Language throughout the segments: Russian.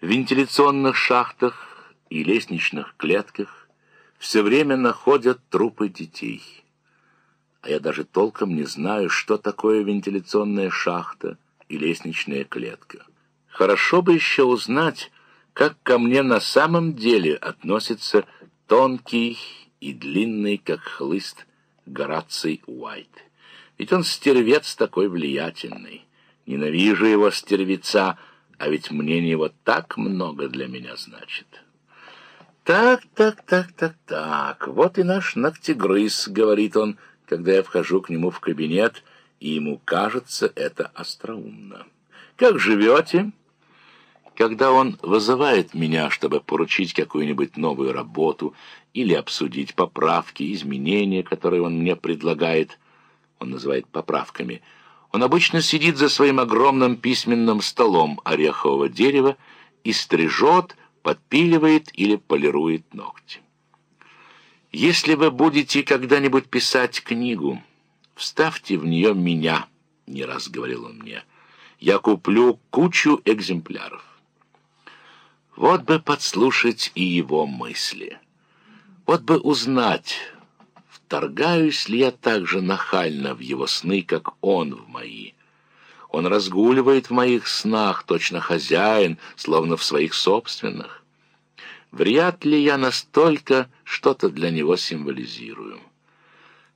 Вентиляционных шахтах и лестничных клетках все время находят трупы детей. А я даже толком не знаю, что такое вентиляционная шахта и лестничная клетка. Хорошо бы еще узнать, как ко мне на самом деле относится тонкий и длинный, как хлыст, Гораций Уайт. Ведь он стервец такой влиятельный. Ненавижу его стервеца, а ведь мнение его так много для меня значит. Так, так, так, так, так, вот и наш ногтегрыз, говорит он, когда я вхожу к нему в кабинет, и ему кажется это остроумно. Как живете? Когда он вызывает меня, чтобы поручить какую-нибудь новую работу или обсудить поправки, изменения, которые он мне предлагает, он называет поправками – он обычно сидит за своим огромным письменным столом орехового дерева и стрижет, подпиливает или полирует ногти. «Если вы будете когда-нибудь писать книгу, вставьте в нее меня», — не раз говорил он мне. «Я куплю кучу экземпляров». Вот бы подслушать и его мысли. Вот бы узнать Торгаюсь ли я так же нахально в его сны, как он в мои? Он разгуливает в моих снах, точно хозяин, словно в своих собственных. Вряд ли я настолько что-то для него символизирую.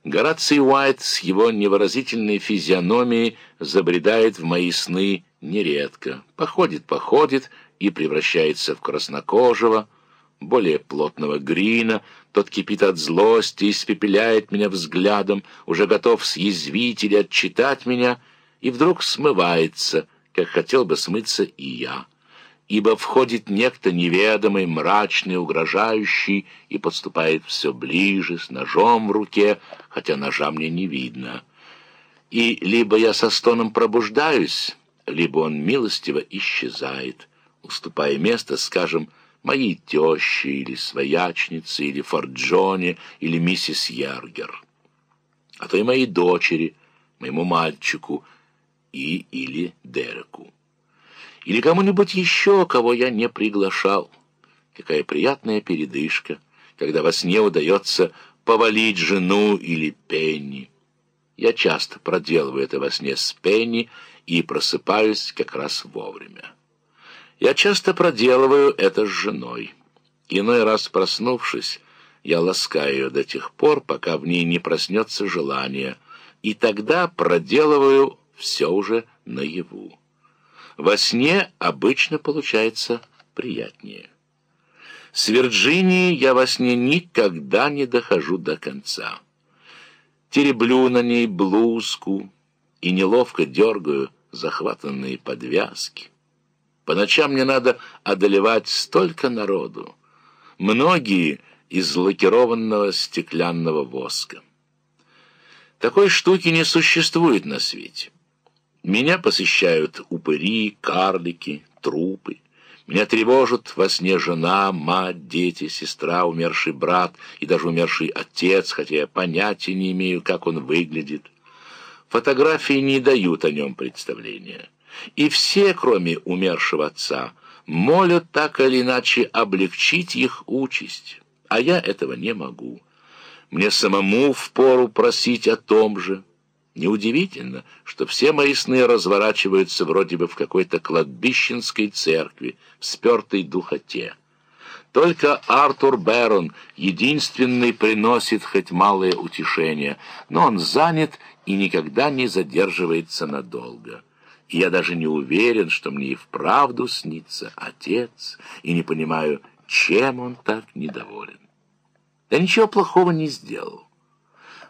Гораций Уайт с его невыразительной физиономией забредает в мои сны нередко. Походит-походит и превращается в краснокожего, более плотного Грина, тот кипит от злости, испепеляет меня взглядом, уже готов съязвить или отчитать меня, и вдруг смывается, как хотел бы смыться и я. Ибо входит некто неведомый, мрачный, угрожающий, и подступает все ближе, с ножом в руке, хотя ножа мне не видно. И либо я со стоном пробуждаюсь, либо он милостиво исчезает, уступая место, скажем, моей тещи или своячницы, или Форджоне, или миссис Яргер, а то и моей дочери, моему мальчику и или Дереку. Или кому-нибудь еще, кого я не приглашал. Какая приятная передышка, когда во сне удается повалить жену или Пенни. Я часто проделываю это во сне с Пенни и просыпаюсь как раз вовремя. Я часто проделываю это с женой. Иной раз, проснувшись, я ласкаю ее до тех пор, пока в ней не проснется желание, и тогда проделываю все уже наяву. Во сне обычно получается приятнее. С Вирджинией я во сне никогда не дохожу до конца. Тереблю на ней блузку и неловко дергаю захватанные подвязки. По ночам мне надо одолевать столько народу. Многие из лакированного стеклянного воска. Такой штуки не существует на свете. Меня посещают упыри, карлики, трупы. Меня тревожат во сне жена, мать, дети, сестра, умерший брат и даже умерший отец, хотя я понятия не имею, как он выглядит. Фотографии не дают о нем представления. И все, кроме умершего отца, молят так или иначе облегчить их участь. А я этого не могу. Мне самому впору просить о том же. Неудивительно, что все мои сны разворачиваются вроде бы в какой-то кладбищенской церкви, в спертой духоте. Только Артур Бэрон единственный приносит хоть малое утешение, но он занят и никогда не задерживается надолго я даже не уверен, что мне и вправду снится отец, и не понимаю, чем он так недоволен. Я ничего плохого не сделал.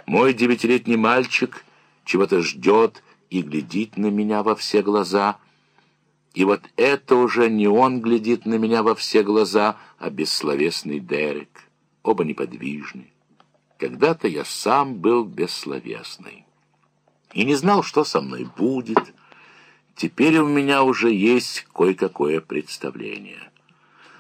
Мой девятилетний мальчик чего-то ждет и глядит на меня во все глаза, и вот это уже не он глядит на меня во все глаза, а бессловесный Дерек, оба неподвижны. Когда-то я сам был бессловесный и не знал, что со мной будет, Теперь у меня уже есть кое-какое представление.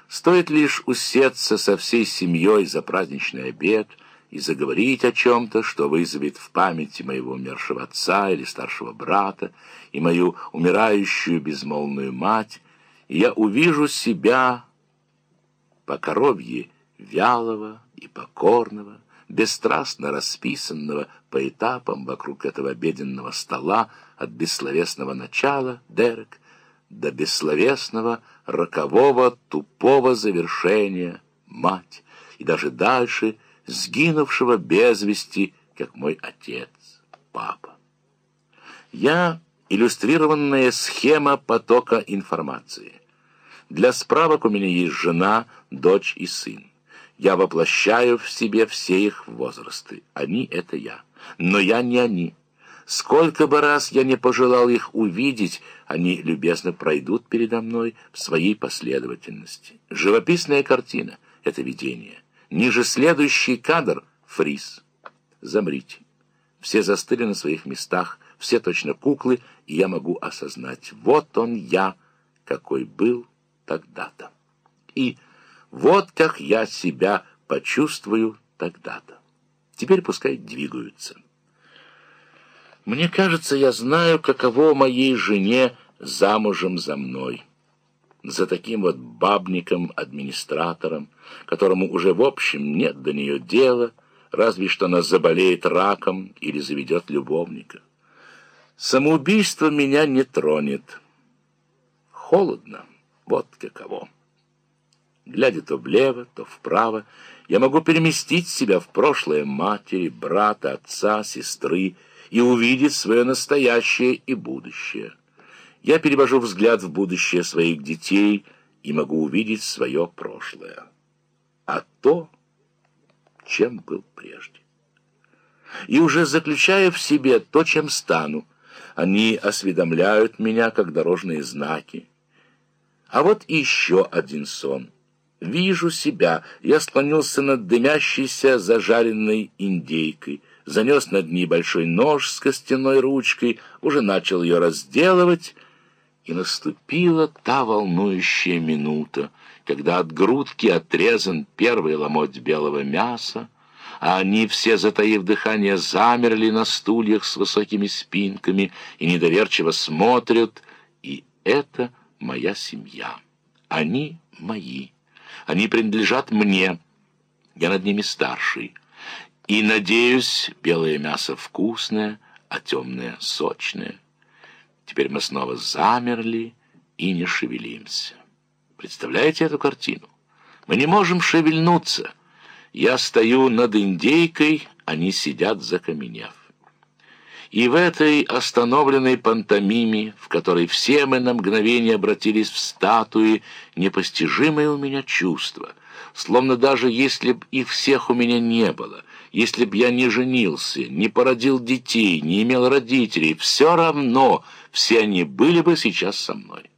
Стоит лишь усеться со всей семьей за праздничный обед и заговорить о чем-то, что вызовет в памяти моего умершего отца или старшего брата и мою умирающую безмолвную мать, и я увижу себя по коровье вялого и покорного, бесстрастно расписанного по этапам вокруг этого обеденного стола от бессловесного начала, Дерек, до бессловесного, рокового, тупого завершения, мать, и даже дальше, сгинувшего без вести, как мой отец, папа. Я — иллюстрированная схема потока информации. Для справок у меня есть жена, дочь и сын. Я воплощаю в себе все их возрасты. Они — это я. Но я не они. Сколько бы раз я не пожелал их увидеть, они любезно пройдут передо мной в своей последовательности. Живописная картина — это видение. Ниже следующий кадр — фриз. Замрите. Все застыли на своих местах, все точно куклы, и я могу осознать. Вот он я, какой был тогда-то. И вот как я себя почувствую тогда-то. Теперь пускай двигаются. Мне кажется, я знаю, каково моей жене замужем за мной. За таким вот бабником-администратором, которому уже в общем нет до нее дела, разве что она заболеет раком или заведет любовника. Самоубийство меня не тронет. Холодно, вот каково. Глядя то влево, то вправо, я могу переместить себя в прошлое матери, брата, отца, сестры и увидеть свое настоящее и будущее. Я перевожу взгляд в будущее своих детей и могу увидеть свое прошлое. А то, чем был прежде. И уже заключая в себе то, чем стану, они осведомляют меня, как дорожные знаки. А вот еще один сон — Вижу себя. Я склонился над дымящейся зажаренной индейкой, занес над ней большой нож с костяной ручкой, уже начал ее разделывать, и наступила та волнующая минута, когда от грудки отрезан первый ломоть белого мяса, а они все, затаив дыхание, замерли на стульях с высокими спинками и недоверчиво смотрят, и это моя семья. Они мои. Они принадлежат мне. Я над ними старший. И, надеюсь, белое мясо вкусное, а темное сочное. Теперь мы снова замерли и не шевелимся. Представляете эту картину? Мы не можем шевельнуться. Я стою над индейкой, они сидят закаменев. И в этой остановленной пантомиме, в которой все мы на мгновение обратились в статуи, непостижимое у меня чувство, словно даже если б их всех у меня не было, если б я не женился, не породил детей, не имел родителей, все равно все они были бы сейчас со мной.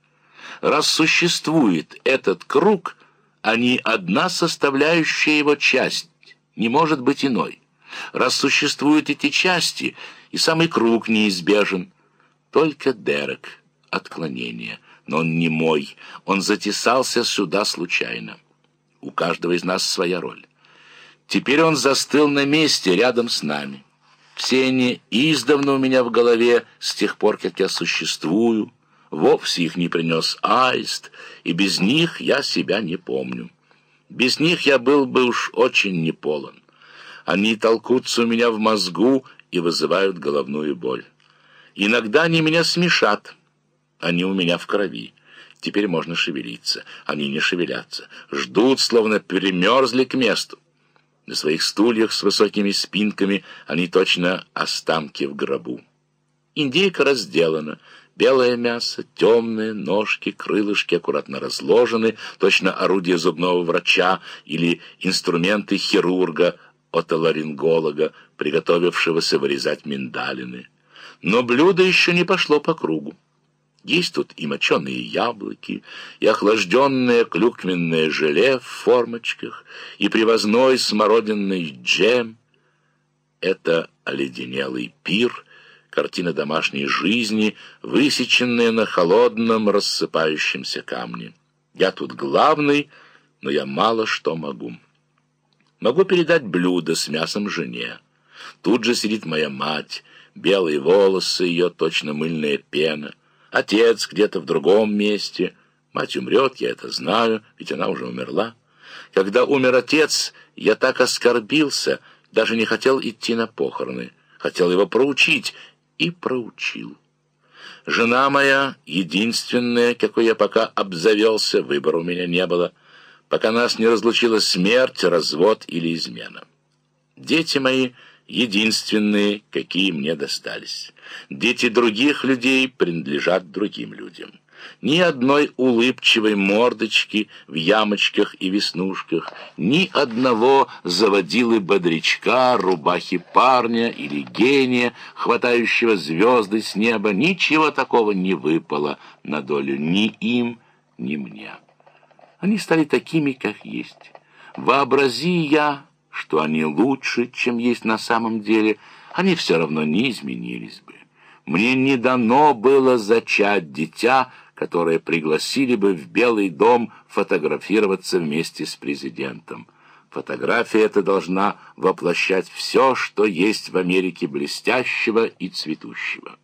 Раз существует этот круг, они одна составляющая его часть, не может быть иной. Раз существуют эти части — и самый круг неизбежен. Только Дерек — отклонение, но он не мой, он затесался сюда случайно. У каждого из нас своя роль. Теперь он застыл на месте рядом с нами. Все они издавна у меня в голове с тех пор, как я существую. Вовсе их не принес аист, и без них я себя не помню. Без них я был бы уж очень неполон. Они толкутся у меня в мозгу и вызывают головную боль. Иногда они меня смешат. Они у меня в крови. Теперь можно шевелиться. Они не шевелятся. Ждут, словно перемерзли к месту. На своих стульях с высокими спинками они точно останки в гробу. Индейка разделана. Белое мясо, темные, ножки, крылышки аккуратно разложены, точно орудие зубного врача или инструменты хирурга, отоларинголога, приготовившегося вырезать миндалины. Но блюдо еще не пошло по кругу. Есть тут и моченые яблоки, и охлажденное клюквенное желе в формочках, и привозной смородинный джем. Это оледенелый пир, картина домашней жизни, высеченная на холодном рассыпающемся камне. Я тут главный, но я мало что могу. Могу передать блюдо с мясом жене. Тут же сидит моя мать, белые волосы ее, точно мыльная пена. Отец где-то в другом месте, Мать умрет, я это знаю, ведь она уже умерла. Когда умер отец, я так оскорбился, даже не хотел идти на похороны. Хотел его проучить и проучил. Жена моя, единственная, какой я пока обзавелся, выбора у меня не было, пока нас не разлучила смерть, развод или измена. Дети мои единственные, какие мне достались. Дети других людей принадлежат другим людям. Ни одной улыбчивой мордочки в ямочках и веснушках, ни одного заводилы бодрячка, рубахи парня или гения, хватающего звезды с неба, ничего такого не выпало на долю ни им, ни мне. Они стали такими, как есть. Вообрази я, что они лучше, чем есть на самом деле, они все равно не изменились бы. Мне не дано было зачать дитя, которое пригласили бы в Белый дом фотографироваться вместе с президентом. Фотография эта должна воплощать все, что есть в Америке блестящего и цветущего.